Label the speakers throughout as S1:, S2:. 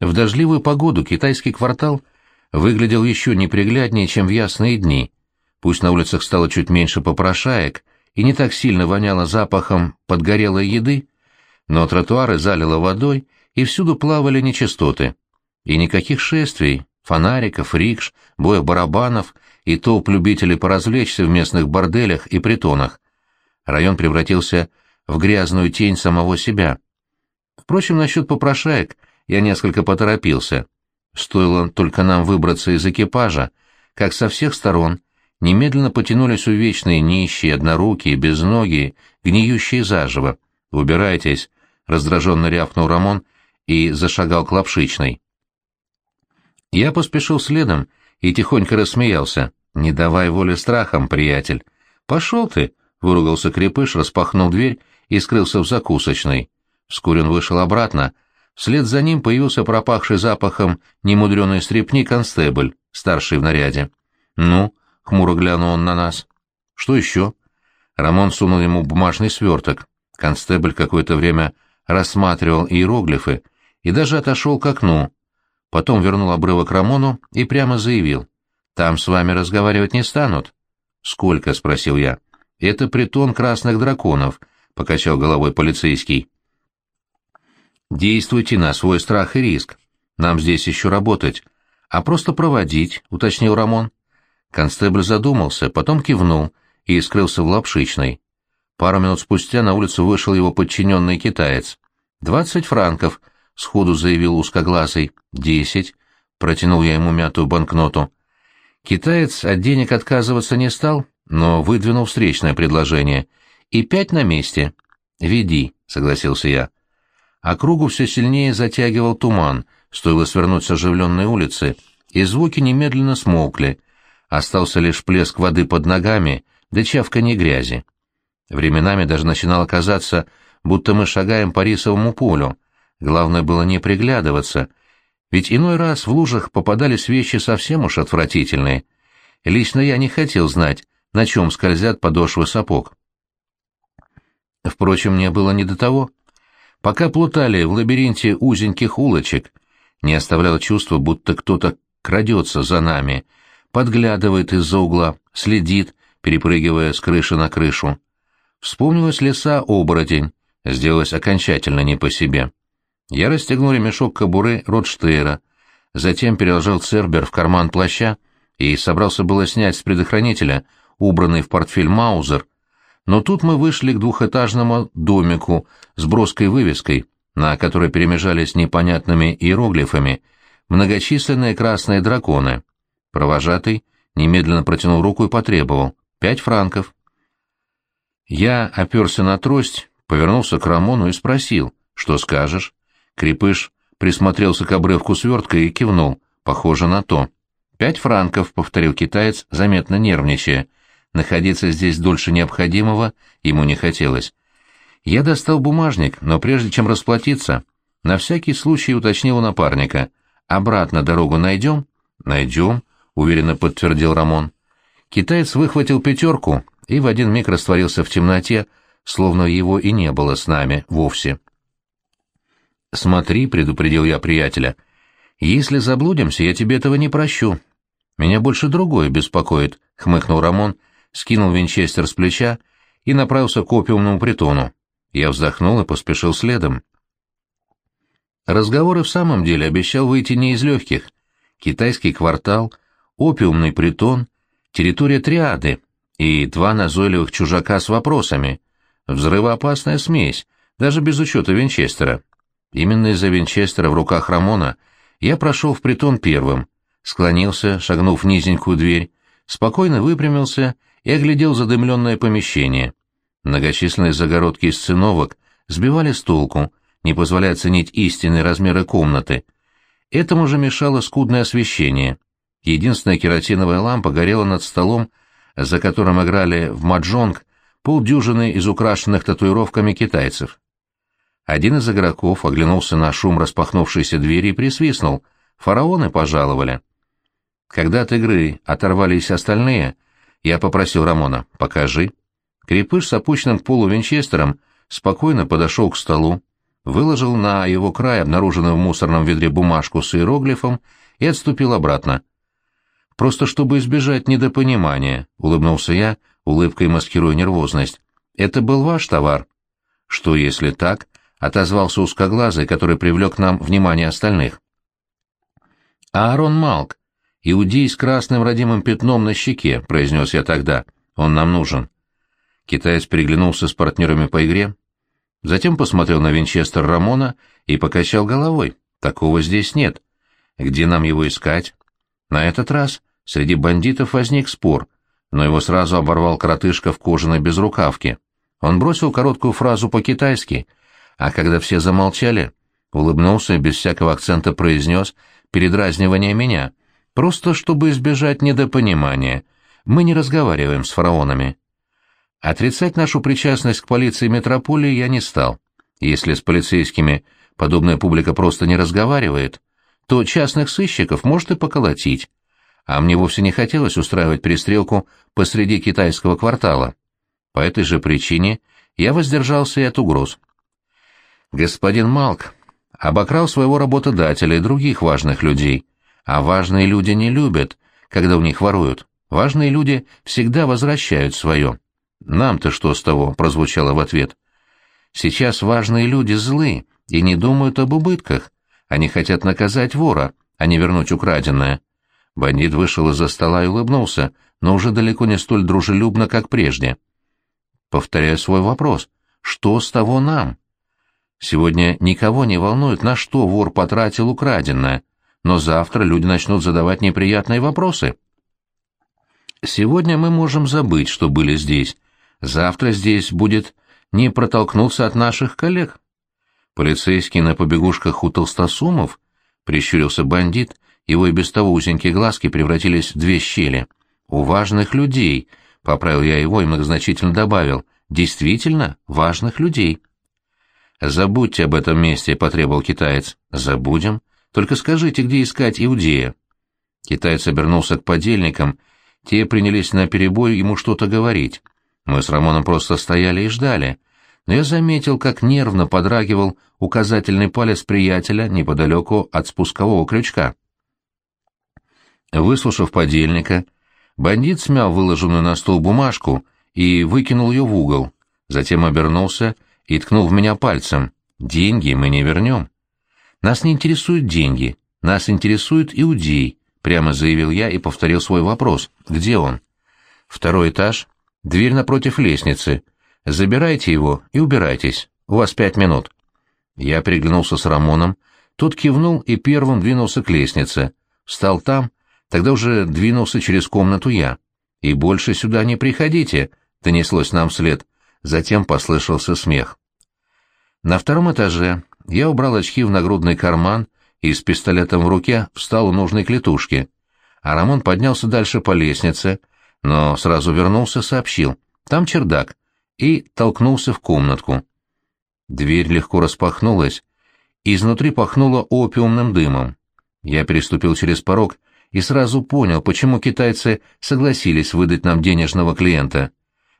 S1: В дождливую погоду китайский квартал выглядел еще непригляднее, чем в ясные дни. Пусть на улицах стало чуть меньше попрошаек и не так сильно воняло запахом подгорелой еды, но тротуары залило водой, и всюду плавали нечистоты. И никаких шествий, фонариков, рикш, боев барабанов и толп любителей поразвлечься в местных борделях и притонах. Район превратился в грязную тень самого себя. Впрочем, насчет попрошаек я несколько поторопился. Стоило только нам выбраться из экипажа, как со всех сторон немедленно потянулись увечные нищие, однорукие, безногие, гниющие заживо. «Убирайтесь!» — раздраженно рявкнул Рамон и зашагал к лапшичной. Я поспешил следом и тихонько рассмеялся. «Не давай воли страхам, приятель!» «Пошел ты!» — выругался крепыш, распахнул дверь и скрылся в закусочной. Вскоре он вышел обратно. Вслед за ним появился пропахший запахом немудреный стрепни констебль, старший в наряде. «Ну?» — хмуро глянул он на нас. «Что еще?» Рамон сунул ему бумажный сверток. Констебль какое-то время рассматривал иероглифы и даже отошел к окну. Потом вернул обрывок Рамону и прямо заявил. «Там с вами разговаривать не станут». «Сколько?» — спросил я. «Это притон красных драконов», — покачал головой полицейский. «Действуйте на свой страх и риск. Нам здесь еще работать. А просто проводить», — уточнил Рамон. Констебль задумался, потом кивнул и скрылся в лапшичной. Пару минут спустя на улицу вышел его подчиненный китаец. «Двадцать франков», — сходу заявил узкоглазый. «Десять», — протянул я ему мятую банкноту. Китаец от денег отказываться не стал, но выдвинул встречное предложение. «И пять на месте». «Веди», — согласился я. Округу все сильнее затягивал туман, стоило свернуть с оживленной улицы, и звуки немедленно смолкли. Остался лишь плеск воды под ногами, да чавканье грязи. Временами даже начинало казаться, будто мы шагаем по рисовому полю. Главное было не приглядываться, ведь иной раз в лужах попадались вещи совсем уж отвратительные. Лично я не хотел знать, на чем скользят подошвы сапог. Впрочем, мне было не до того. Пока плутали в лабиринте узеньких улочек, не оставляло чувство, будто кто-то крадется за нами, подглядывает из-за угла, следит, перепрыгивая с крыши на крышу. Вспомнилась леса оборотень, сделалось окончательно не по себе. Я расстегнул ремешок кобуры Ротштейра, затем переложил цербер в карман плаща и собрался было снять с предохранителя убранный в портфель Маузер, но тут мы вышли к двухэтажному домику с броской вывеской, на которой перемежались непонятными иероглифами многочисленные красные драконы. Провожатый немедленно протянул руку и потребовал «пять франков». Я оперся на трость, повернулся к Рамону и спросил, что скажешь. Крепыш присмотрелся к обрывку свертка и кивнул, похоже на то. «Пять франков», — повторил китаец, заметно нервничая. Находиться здесь дольше необходимого ему не хотелось. Я достал бумажник, но прежде чем расплатиться, на всякий случай уточнил у напарника. «Обратно дорогу найдем?» «Найдем», — уверенно подтвердил Рамон. Китаец выхватил пятерку и в один миг растворился в темноте, словно его и не было с нами вовсе. «Смотри», — предупредил я приятеля, — «если заблудимся, я тебе этого не прощу». «Меня больше другое беспокоит», — хмыкнул Рамон, скинул винчестер с плеча и направился к опиумному притону. Я вздохнул и поспешил следом. Разговор и в самом деле обещал выйти не из легких. Китайский квартал, опиумный притон, территория триады, и два назойливых чужака с вопросами. Взрывоопасная смесь, даже без учета Винчестера. Именно из-за Винчестера в руках Рамона я прошел в притон первым, склонился, шагнув в низенькую дверь, спокойно выпрямился и оглядел задымленное помещение. Многочисленные загородки из циновок сбивали с толку, не позволяя оценить истинные размеры комнаты. Этому же мешало скудное освещение. Единственная керосиновая лампа горела над столом, за которым играли в маджонг полдюжины из украшенных татуировками китайцев. Один из игроков оглянулся на шум распахнувшейся двери и присвистнул. Фараоны пожаловали. Когда от игры оторвались остальные, я попросил Рамона «покажи». Крепыш с опущенным к полу винчестером спокойно подошел к столу, выложил на его край обнаруженную в мусорном ведре бумажку с иероглифом и отступил обратно. «Просто чтобы избежать недопонимания», — улыбнулся я, улыбкой маскируя нервозность. «Это был ваш товар?» «Что, если так?» — отозвался узкоглазый, который привлек нам внимание остальных. «Аарон Малк, иудей с красным родимым пятном на щеке», — произнес я тогда. «Он нам нужен». Китаец переглянулся с партнерами по игре, затем посмотрел на винчестер Рамона и покачал головой. «Такого здесь нет. Где нам его искать?» На этот раз среди бандитов возник спор, но его сразу оборвал коротышка в кожаной безрукавке. Он бросил короткую фразу по-китайски, а когда все замолчали, улыбнулся и без всякого акцента произнес, передразнивание меня, просто чтобы избежать недопонимания. Мы не разговариваем с фараонами. Отрицать нашу причастность к полиции метрополии я не стал. Если с полицейскими подобная публика просто не разговаривает, то частных сыщиков может и поколотить. А мне вовсе не хотелось устраивать перестрелку посреди китайского квартала. По этой же причине я воздержался и от угроз. Господин Малк обокрал своего работодателя и других важных людей, а важные люди не любят, когда у них воруют. Важные люди всегда возвращают свое. «Нам-то что с того?» — прозвучало в ответ. «Сейчас важные люди злы и не думают об убытках. Они хотят наказать вора, а не вернуть украденное». Бандит вышел из-за стола и улыбнулся, но уже далеко не столь дружелюбно, как прежде. Повторяю свой вопрос. Что с того нам? Сегодня никого не волнует, на что вор потратил украденное, но завтра люди начнут задавать неприятные вопросы. Сегодня мы можем забыть, что были здесь, Завтра здесь будет не протолкнуться от наших коллег. Полицейский на побегушках у толстосумов, прищурился бандит, его и без того узенькие глазки превратились в две щели. У важных людей, поправил я его и многозначительно добавил, действительно важных людей. Забудьте об этом месте, потребовал китаец. Забудем. Только скажите, где искать Иудея. Китаец обернулся к подельникам, те принялись на перебой ему что-то говорить. Мы с Рамоном просто стояли и ждали, но я заметил, как нервно подрагивал указательный палец приятеля неподалеку от спускового крючка. Выслушав подельника, бандит смял выложенную на стол бумажку и выкинул ее в угол, затем обернулся и ткнул в меня пальцем. «Деньги мы не вернем». «Нас не интересуют деньги, нас интересует иудей», — прямо заявил я и повторил свой вопрос. «Где он?» «Второй этаж, Дверь напротив лестницы. Забирайте его и убирайтесь. У вас пять минут. Я приглянулся с Рамоном. Тот кивнул и первым двинулся к лестнице. Встал там, тогда уже двинулся через комнату я. «И больше сюда не приходите», — донеслось нам вслед. Затем послышался смех. На втором этаже я убрал очки в нагрудный карман и с пистолетом в руке встал у нужной клетушки. А Рамон поднялся дальше по лестнице — но сразу вернулся, сообщил. Там чердак. И толкнулся в комнатку. Дверь легко распахнулась. Изнутри пахнуло опиумным дымом. Я переступил через порог и сразу понял, почему китайцы согласились выдать нам денежного клиента.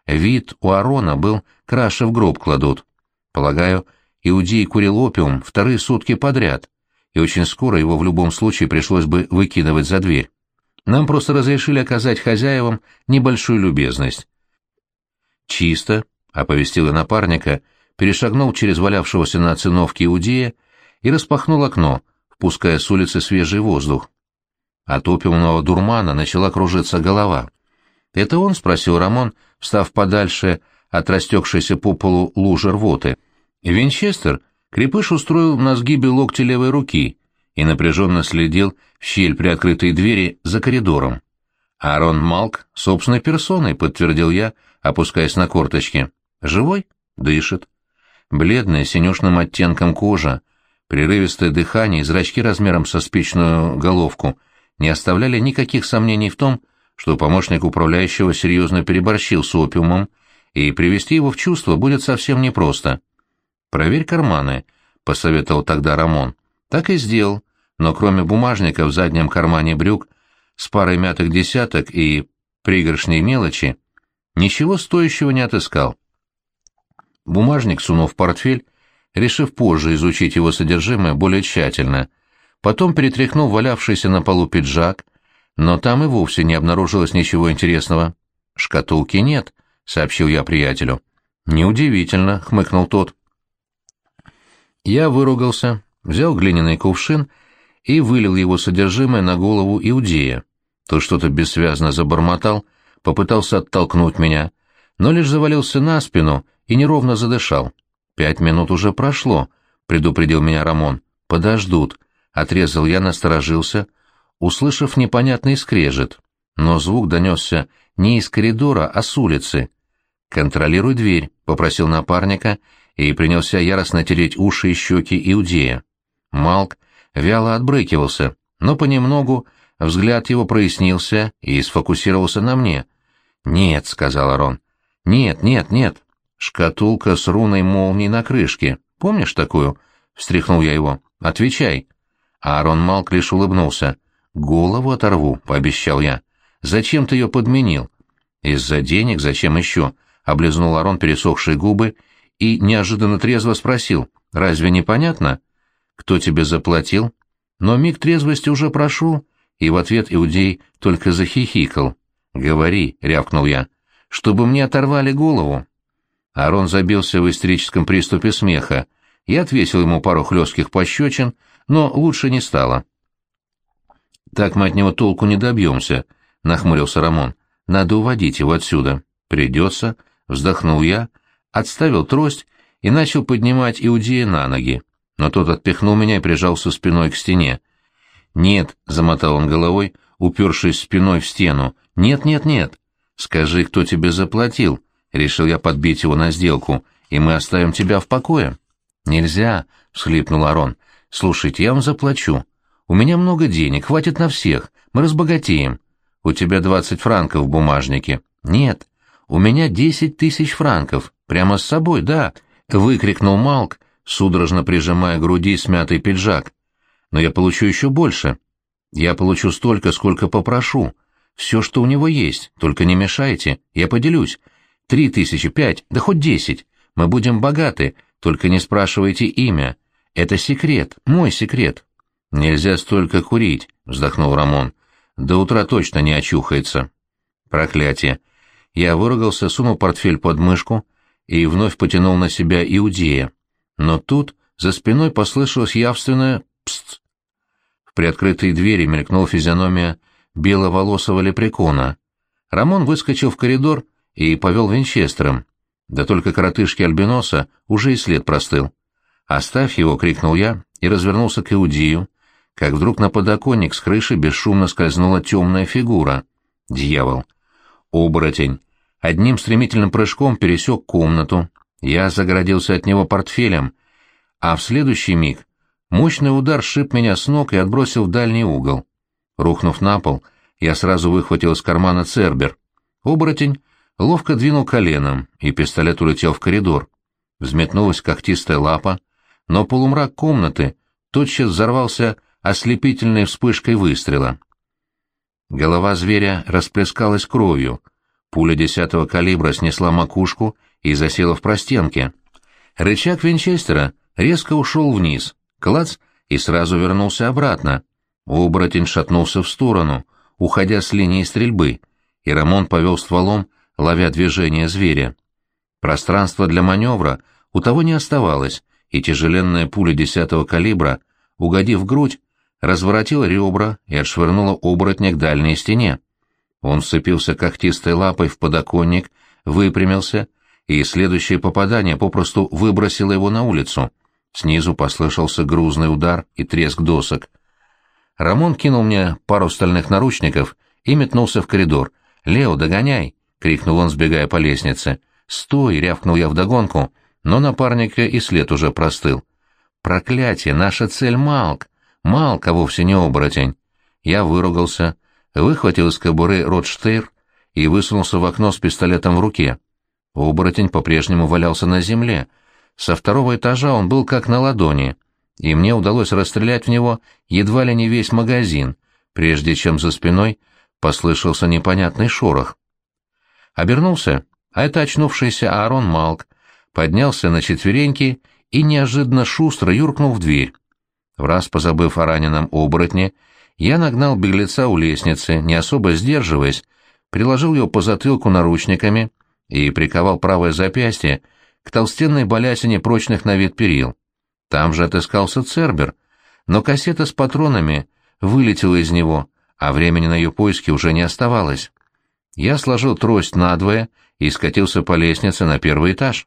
S1: Вид у Арона был краше в гроб кладут. Полагаю, Иудей курил опиум вторые сутки подряд, и очень скоро его в любом случае пришлось бы выкидывать за дверь. Нам просто разрешили оказать хозяевам небольшую любезность. «Чисто», — оповестила напарника, перешагнул через валявшегося на циновке Иудея и распахнул окно, впуская с улицы свежий воздух. От опиумного дурмана начала кружиться голова. «Это он?» — спросил Рамон, встав подальше от растекшейся по полу лужи рвоты. Винчестер крепыш устроил на сгибе локти левой руки и напряженно следил в щель приоткрытой двери за коридором. «Аарон Малк собственной персоной», — подтвердил я, опускаясь на корточки. «Живой? Дышит». Бледная, синюшным оттенком кожа, прерывистое дыхание и зрачки размером со спичную головку не оставляли никаких сомнений в том, что помощник управляющего серьезно переборщил с опиумом, и привести его в чувство будет совсем непросто. «Проверь карманы», — посоветовал тогда Рамон. Так и сделал, но кроме бумажника в заднем кармане брюк с парой мятых десяток и пригоршней мелочи, ничего стоящего не отыскал. Бумажник сунув в портфель, решив позже изучить его содержимое более тщательно. Потом перетряхнул валявшийся на полу пиджак, но там и вовсе не обнаружилось ничего интересного. «Шкатулки нет», — сообщил я приятелю. «Неудивительно», — хмыкнул тот. Я выругался, взял глиняный кувшин и вылил его содержимое на голову Иудея. Тот что-то бессвязно забормотал, попытался оттолкнуть меня, но лишь завалился на спину и неровно задышал. «Пять минут уже прошло», — предупредил меня Рамон. «Подождут», — отрезал я, насторожился, услышав непонятный скрежет. Но звук донесся не из коридора, а с улицы. «Контролируй дверь», — попросил напарника и принялся яростно тереть уши и щеки Иудея. Малк вяло отбрыкивался, но понемногу взгляд его прояснился и сфокусировался на мне. «Нет», — сказал Арон. «Нет, нет, нет. Шкатулка с руной молнии на крышке. Помнишь такую?» — встряхнул я его. «Отвечай». Аарон Малк лишь улыбнулся. «Голову оторву», — пообещал я. «Зачем ты ее подменил?» «Из-за денег, зачем еще?» — облизнул Арон пересохшие губы и неожиданно трезво спросил. «Разве не понятно?» «Кто тебе заплатил?» Но миг трезвости уже прошел, и в ответ Иудей только захихикал. «Говори», — рявкнул я, — «чтобы мне оторвали голову». Арон забился в истерическом приступе смеха. Я отвесил ему пару хлестких пощечин, но лучше не стало. «Так мы от него толку не добьемся», — нахмурился Рамон. «Надо уводить его отсюда». «Придется», — вздохнул я, отставил трость и начал поднимать Иудея на ноги. Но тот отпихнул меня и прижался спиной к стене. «Нет», — замотал он головой, упершись спиной в стену. «Нет, нет, нет. Скажи, кто тебе заплатил?» Решил я подбить его на сделку, и мы оставим тебя в покое. Нельзя, — всхлипнул Арон. Слушайте, я вам заплачу. У меня много денег, хватит на всех. Мы разбогатеем. У тебя двадцать франков в бумажнике. Нет, у меня десять тысяч франков. Прямо с собой, да, — выкрикнул Малк, судорожно прижимая к груди смятый пиджак. Но я получу еще больше. Я получу столько, сколько попрошу. Все, что у него есть, только не мешайте, я поделюсь. Три тысячи, пять, да хоть десять. Мы будем богаты, только не спрашивайте имя. Это секрет, мой секрет. Нельзя столько курить, вздохнул Рамон. До утра точно не очухается. Проклятие. Я выругался, сунул портфель под мышку и вновь потянул на себя Иудея. Но тут за спиной послышалось явственное «пст». В приоткрытой двери мелькнула физиономия беловолосого лепрекона. Рамон выскочил в коридор и повел Винчестером. Да только коротышки Альбиноса уже и след простыл. «Оставь его!» — крикнул я и развернулся к Иудию, как вдруг на подоконник с крыши бесшумно скользнула темная фигура. Дьявол! Оборотень! Одним стремительным прыжком пересек комнату. Я загородился от него портфелем, а в следующий миг мощный удар шип меня с ног и отбросил в дальний угол. Рухнув на пол, я сразу выхватил из кармана цербер. Оборотень ловко двинул коленом, и пистолет улетел в коридор. Взметнулась когтистая лапа, но полумрак комнаты тотчас взорвался ослепительной вспышкой выстрела. Голова зверя расплескалась кровью, пуля десятого калибра снесла макушку и засела в простенке. Рычаг Винчестера резко ушел вниз, клац, и сразу вернулся обратно. Оборотень шатнулся в сторону, уходя с линии стрельбы, и Рамон повел стволом ловя движение зверя. Пространства для маневра у того не оставалось, и тяжеленная пуля десятого калибра, угодив в грудь, разворотила ребра и отшвырнула оборотня к дальней стене. Он вцепился когтистой лапой в подоконник, выпрямился, и следующее попадание попросту выбросило его на улицу. Снизу послышался грузный удар и треск досок. Рамон кинул мне пару стальных наручников и метнулся в коридор. «Лео, догоняй!» — крикнул он, сбегая по лестнице. «Стой!» — рявкнул я вдогонку, но напарника и след уже простыл. «Проклятие! Наша цель — Малк! Малк, а вовсе не оборотень!» Я выругался, выхватил из кобуры Ротштейр и высунулся в окно с пистолетом в руке. Оборотень по-прежнему валялся на земле. Со второго этажа он был как на ладони, и мне удалось расстрелять в него едва ли не весь магазин, прежде чем за спиной послышался непонятный шорох. Обернулся, а это очнувшийся Аарон Малк поднялся на четвереньки и неожиданно шустро юркнул в дверь. В раз позабыв о раненом оборотне, я нагнал беглеца у лестницы, не особо сдерживаясь, приложил его по затылку наручниками и приковал правое запястье к толстенной балясине прочных на вид перил. Там же отыскался Цербер, но кассета с патронами вылетела из него, а времени на ее поиски уже не оставалось. Я сложил трость надвое и скатился по лестнице на первый этаж.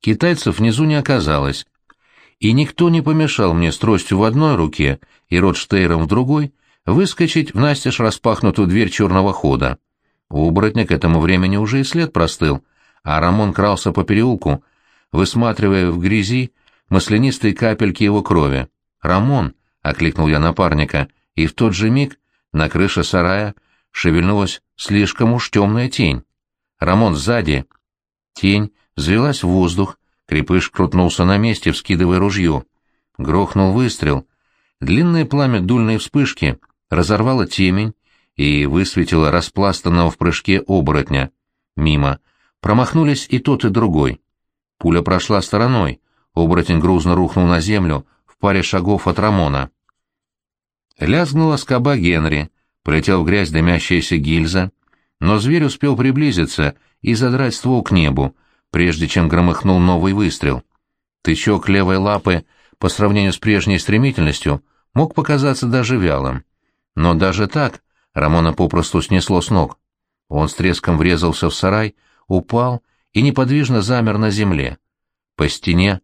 S1: Китайцев внизу не оказалось, и никто не помешал мне с тростью в одной руке и Ротштейром в другой выскочить в настежь распахнутую дверь черного хода. У к этому времени уже и след простыл, а Рамон крался по переулку, высматривая в грязи маслянистые капельки его крови. «Рамон!» — окликнул я напарника, и в тот же миг на крыше сарая шевельнулась слишком уж темная тень. «Рамон, сзади!» Тень взвелась в воздух, крепыш крутнулся на месте, вскидывая ружье. Грохнул выстрел. Длинное пламя дульной вспышки разорвало темень и высветило распластанного в прыжке оборотня. Мимо. Промахнулись и тот, и другой. Пуля прошла стороной. Оборотень грузно рухнул на землю в паре шагов от Рамона. Лязгнула скоба Генри, полетел в грязь дымящаяся гильза, но зверь успел приблизиться и задрать ствол к небу, прежде чем громыхнул новый выстрел. Тычок левой лапы по сравнению с прежней стремительностью мог показаться даже вялым. Но даже так Рамона попросту снесло с ног. Он с треском врезался в сарай, упал и неподвижно замер на земле. По стене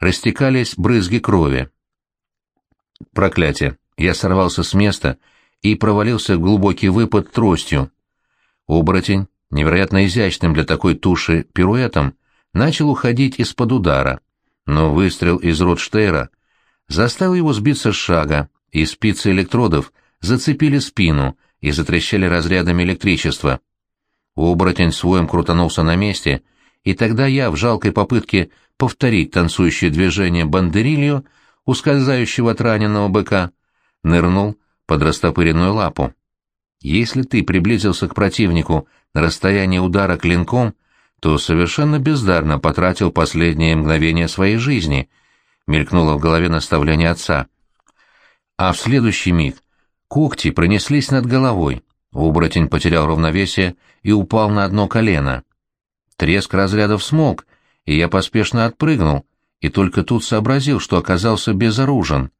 S1: растекались брызги крови. Проклятие! Я сорвался с места и провалился в глубокий выпад тростью. Оборотень, невероятно изящным для такой туши пируэтом, начал уходить из-под удара, но выстрел из Ротштейра заставил его сбиться с шага, и спицы электродов зацепили спину и затрещали разрядами электричества. Оборотень своем крутанулся на месте, и тогда я, в жалкой попытке повторить танцующее движение бандерилью, ускользающего от раненого быка, нырнул под растопыренную лапу. Если ты приблизился к противнику на расстояние удара клинком, то совершенно бездарно потратил последние мгновения своей жизни, мелькнуло в голове наставление отца. А в следующий миг когти пронеслись над головой, оборотень потерял равновесие и упал на одно колено. Треск разрядов смолк, и я поспешно отпрыгнул, и только тут сообразил, что оказался безоружен.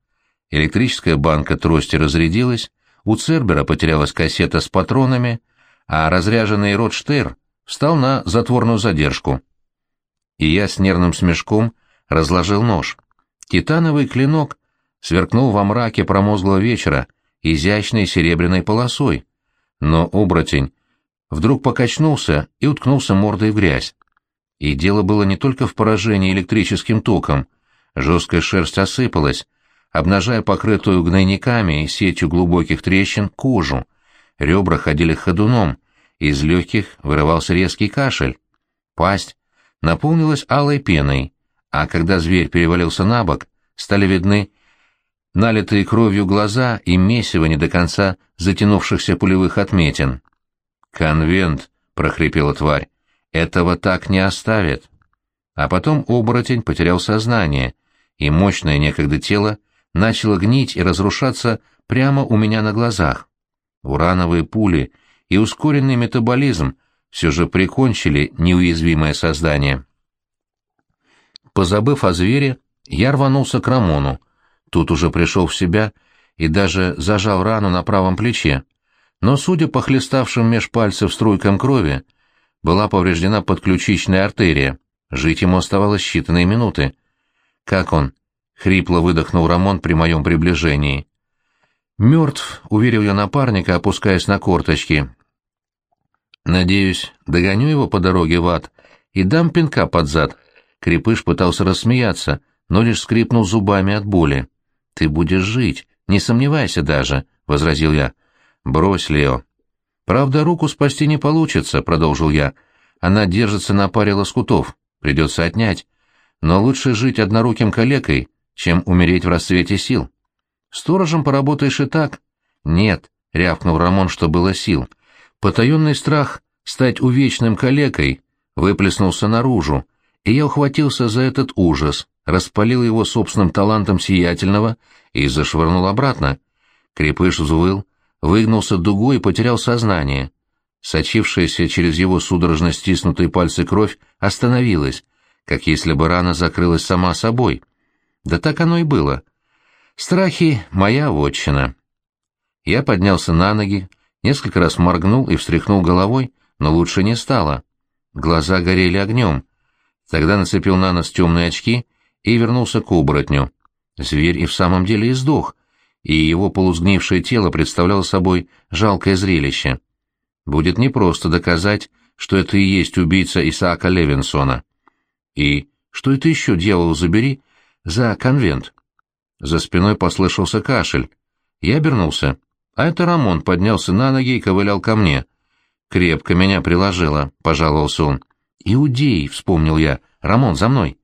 S1: Электрическая банка трости разрядилась, у Цербера потерялась кассета с патронами, а разряженный Ротштейр встал на затворную задержку. И я с нервным смешком разложил нож. Титановый клинок сверкнул во мраке промозглого вечера изящной серебряной полосой, но оборотень вдруг покачнулся и уткнулся мордой в грязь. И дело было не только в поражении электрическим током. Жесткая шерсть осыпалась, обнажая покрытую гнойниками и сетью глубоких трещин кожу. Ребра ходили ходуном, из легких вырывался резкий кашель. Пасть наполнилась алой пеной, а когда зверь перевалился на бок, стали видны налитые кровью глаза и месиво не до конца затянувшихся пулевых отметин. «Конвент», — прохрипела тварь, — «этого так не оставят». А потом оборотень потерял сознание, и мощное некогда тело начало гнить и разрушаться прямо у меня на глазах. Урановые пули и ускоренный метаболизм все же прикончили неуязвимое создание. Позабыв о звере, я рванулся к Рамону. Тут уже пришел в себя и даже зажал рану на правом плече. Но, судя по хлеставшим меж пальцев струйкам крови, была повреждена подключичная артерия. Жить ему оставалось считанные минуты. «Как он?» — хрипло выдохнул Рамон при моем приближении. «Мертв», — уверил я напарника, опускаясь на корточки. «Надеюсь, догоню его по дороге в ад и дам пинка под зад». Крепыш пытался рассмеяться, но лишь скрипнул зубами от боли. «Ты будешь жить, не сомневайся даже», — возразил я. «Брось, Лео». «Правда, руку спасти не получится», — продолжил я. «Она держится на паре лоскутов, придется отнять. Но лучше жить одноруким калекой, чем умереть в расцвете сил». Сторожем поработаешь и так. Нет, рявкнул Рамон, что было сил. Потаенный страх стать увечным калекой выплеснулся наружу, и я ухватился за этот ужас, распалил его собственным талантом сиятельного и зашвырнул обратно. Крепыш взвыл, выгнулся дугой и потерял сознание. Сочившаяся через его судорожно стиснутые пальцы кровь остановилась, как если бы рана закрылась сама собой. Да так оно и было. Страхи — моя вотчина. Я поднялся на ноги, несколько раз моргнул и встряхнул головой, но лучше не стало. Глаза горели огнем. Тогда нацепил на нос темные очки и вернулся к оборотню. Зверь и в самом деле издох, и его полузгнившее тело представляло собой жалкое зрелище. Будет непросто доказать, что это и есть убийца Исаака Левинсона. И что это еще, дьявол забери, за конвент? За спиной послышался кашель. Я обернулся, а это Рамон поднялся на ноги и ковылял ко мне. «Крепко меня приложило», — пожаловался он. «Иудей», — вспомнил я. «Рамон, за мной».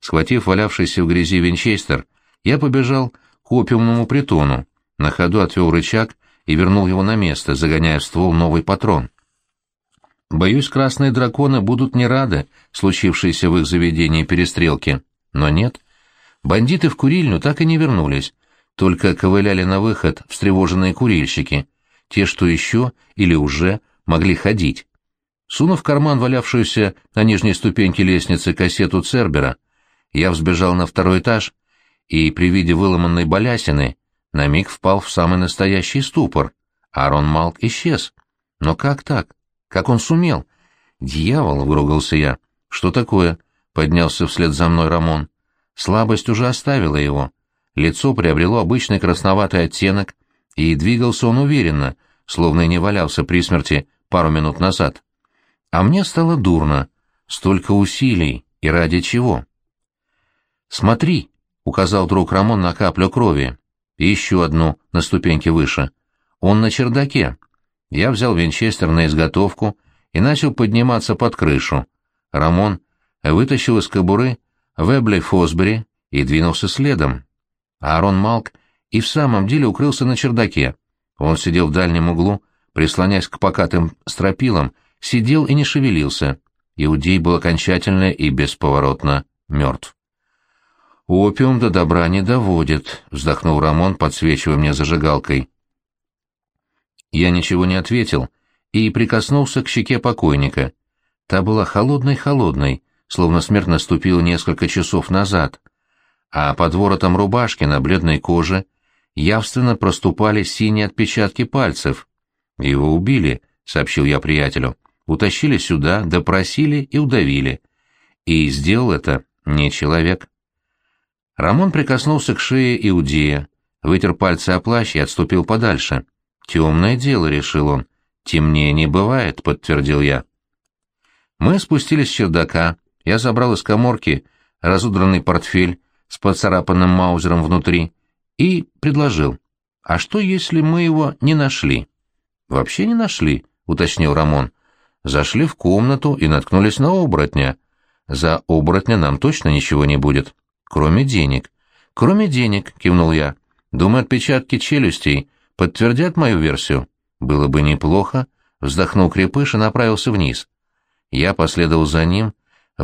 S1: Схватив валявшийся в грязи винчестер, я побежал к опиумному притону, на ходу отвел рычаг и вернул его на место, загоняя в ствол новый патрон. Боюсь, красные драконы будут не рады случившейся в их заведении перестрелки. Но нет. Бандиты в курильню так и не вернулись, только ковыляли на выход встревоженные курильщики, те, что еще или уже могли ходить. Сунув в карман валявшуюся на нижней ступеньке лестницы кассету Цербера, я взбежал на второй этаж и при виде выломанной балясины на миг впал в самый настоящий ступор. Аарон Малк исчез. Но как так? Как он сумел? «Дьявол!» — выругался я. «Что такое?» — поднялся вслед за мной Рамон. Слабость уже оставила его. Лицо приобрело обычный красноватый оттенок, и двигался он уверенно, словно и не валялся при смерти пару минут назад. А мне стало дурно. Столько усилий, и ради чего? «Смотри!» — указал друг Рамон на каплю крови. И еще одну на ступеньке выше. Он на чердаке. Я взял винчестер на изготовку и начал подниматься под крышу. Рамон вытащил из кобуры Вебли Фосбери и двинулся следом. Аарон Малк и в самом деле укрылся на чердаке. Он сидел в дальнем углу, прислонясь к покатым стропилам, сидел и не шевелился. Иудей был окончательно и бесповоротно мертв. «Опиум до добра не доводит», — вздохнул Рамон, подсвечивая мне зажигалкой. Я ничего не ответил и прикоснулся к щеке покойника. Та была холодной-холодной, словно смерть наступила несколько часов назад, а под воротом рубашки на бледной коже явственно проступали синие отпечатки пальцев. «Его убили», — сообщил я приятелю. «Утащили сюда, допросили и удавили. И сделал это не человек». Рамон прикоснулся к шее Иудея, вытер пальцы о плащ и отступил подальше. «Темное дело», — решил он. «Темнее не бывает», — подтвердил я. Мы спустились с чердака, я забрал из коморки разудранный портфель с поцарапанным маузером внутри и предложил. «А что, если мы его не нашли?» «Вообще не нашли», — уточнил Рамон. «Зашли в комнату и наткнулись на оборотня. За оборотня нам точно ничего не будет, кроме денег». «Кроме денег», — кивнул я. «Думаю, отпечатки челюстей подтвердят мою версию?» «Было бы неплохо», — вздохнул крепыш и направился вниз. Я последовал за ним,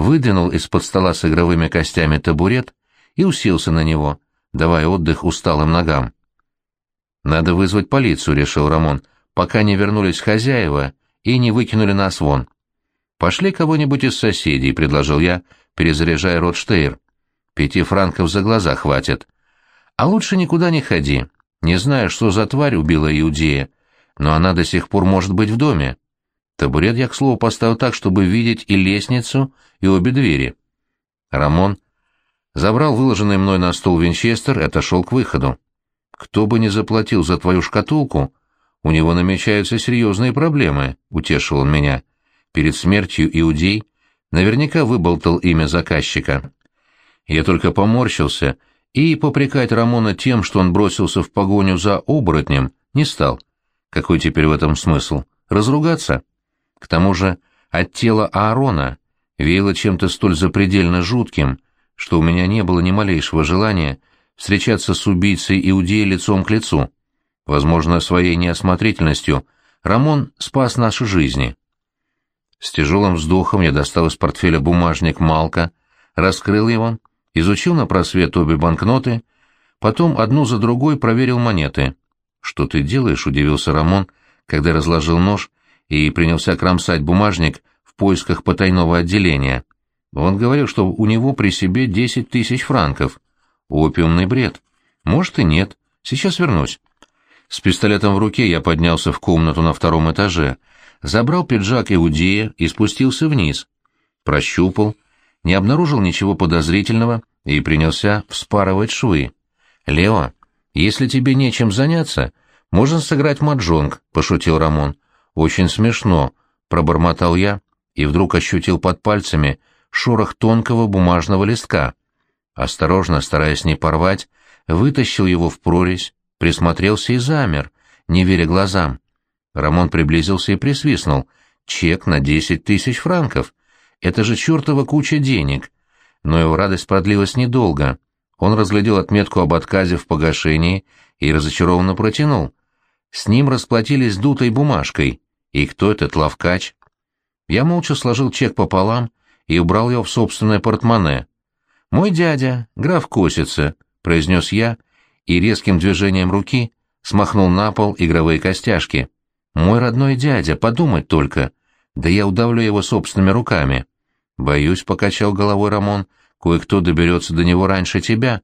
S1: выдвинул из-под стола с игровыми костями табурет и уселся на него, давая отдых усталым ногам. «Надо вызвать полицию», — решил Рамон, — «пока не вернулись хозяева и не выкинули нас вон». «Пошли кого-нибудь из соседей», — предложил я, перезаряжая Ротштейр. «Пяти франков за глаза хватит. А лучше никуда не ходи. Не знаю, что за тварь убила Иудея, но она до сих пор может быть в доме. Табурет я, к слову, поставил так, чтобы видеть и лестницу, и обе двери. Рамон забрал выложенный мной на стол винчестер и отошел к выходу. «Кто бы ни заплатил за твою шкатулку, у него намечаются серьезные проблемы», — утешил он меня. Перед смертью Иудей наверняка выболтал имя заказчика. Я только поморщился и попрекать Рамона тем, что он бросился в погоню за оборотнем, не стал. Какой теперь в этом смысл? Разругаться? К тому же от тела Аарона веяло чем-то столь запредельно жутким, что у меня не было ни малейшего желания встречаться с убийцей Иудея лицом к лицу. Возможно, своей неосмотрительностью Рамон спас наши жизни. С тяжелым вздохом я достал из портфеля бумажник Малка, раскрыл его, изучил на просвет обе банкноты, потом одну за другой проверил монеты. «Что ты делаешь?» — удивился Рамон, когда разложил нож и принялся кромсать бумажник поисках потайного отделения. Он говорил, что у него при себе десять тысяч франков. Опиумный бред. Может и нет. Сейчас вернусь. С пистолетом в руке я поднялся в комнату на втором этаже, забрал пиджак Иудея и спустился вниз. Прощупал, не обнаружил ничего подозрительного и принялся вспарывать швы. «Лео, если тебе нечем заняться, можно сыграть маджонг», — пошутил Рамон. «Очень смешно», — пробормотал я и вдруг ощутил под пальцами шорох тонкого бумажного листка. Осторожно, стараясь не порвать, вытащил его в прорезь, присмотрелся и замер, не веря глазам. Рамон приблизился и присвистнул. «Чек на десять тысяч франков. Это же чертова куча денег!» Но его радость продлилась недолго. Он разглядел отметку об отказе в погашении и разочарованно протянул. С ним расплатились дутой бумажкой. И кто этот лавкач? Я молча сложил чек пополам и убрал его в собственное портмоне. «Мой дядя, граф Косица», — произнес я, и резким движением руки смахнул на пол игровые костяшки. «Мой родной дядя, подумать только. Да я удавлю его собственными руками». «Боюсь», — покачал головой Рамон, — «кое-кто доберется до него раньше тебя».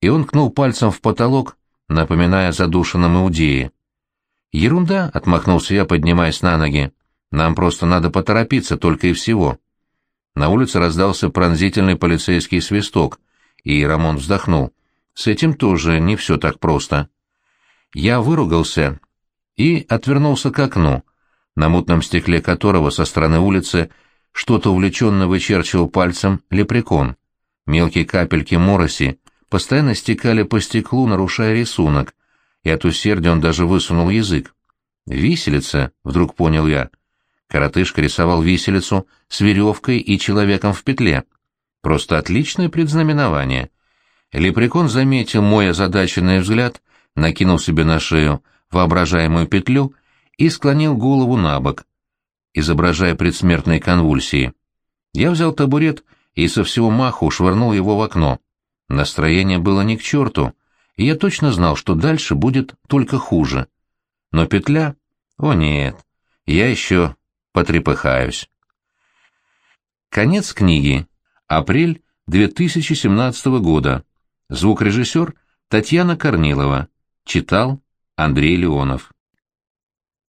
S1: И он кнул пальцем в потолок, напоминая задушенном Иудее. «Ерунда», — отмахнулся я, поднимаясь на ноги. «Нам просто надо поторопиться только и всего». На улице раздался пронзительный полицейский свисток, и Рамон вздохнул. С этим тоже не все так просто. Я выругался и отвернулся к окну, на мутном стекле которого со стороны улицы что-то увлеченно вычерчивал пальцем лепрекон. Мелкие капельки мороси постоянно стекали по стеклу, нарушая рисунок, и от усердия он даже высунул язык. «Виселица», — вдруг понял я, — Коротышка рисовал виселицу с веревкой и человеком в петле. Просто отличное предзнаменование. Лепрекон заметил мой озадаченный взгляд, накинул себе на шею воображаемую петлю и склонил голову на бок, изображая предсмертные конвульсии. Я взял табурет и со всего маху швырнул его в окно. Настроение было ни к черту, и я точно знал, что дальше будет только хуже. Но петля... О нет, я еще потрепыхаюсь. Конец книги. Апрель 2017 года. Звукорежиссер Татьяна Корнилова. Читал Андрей Леонов.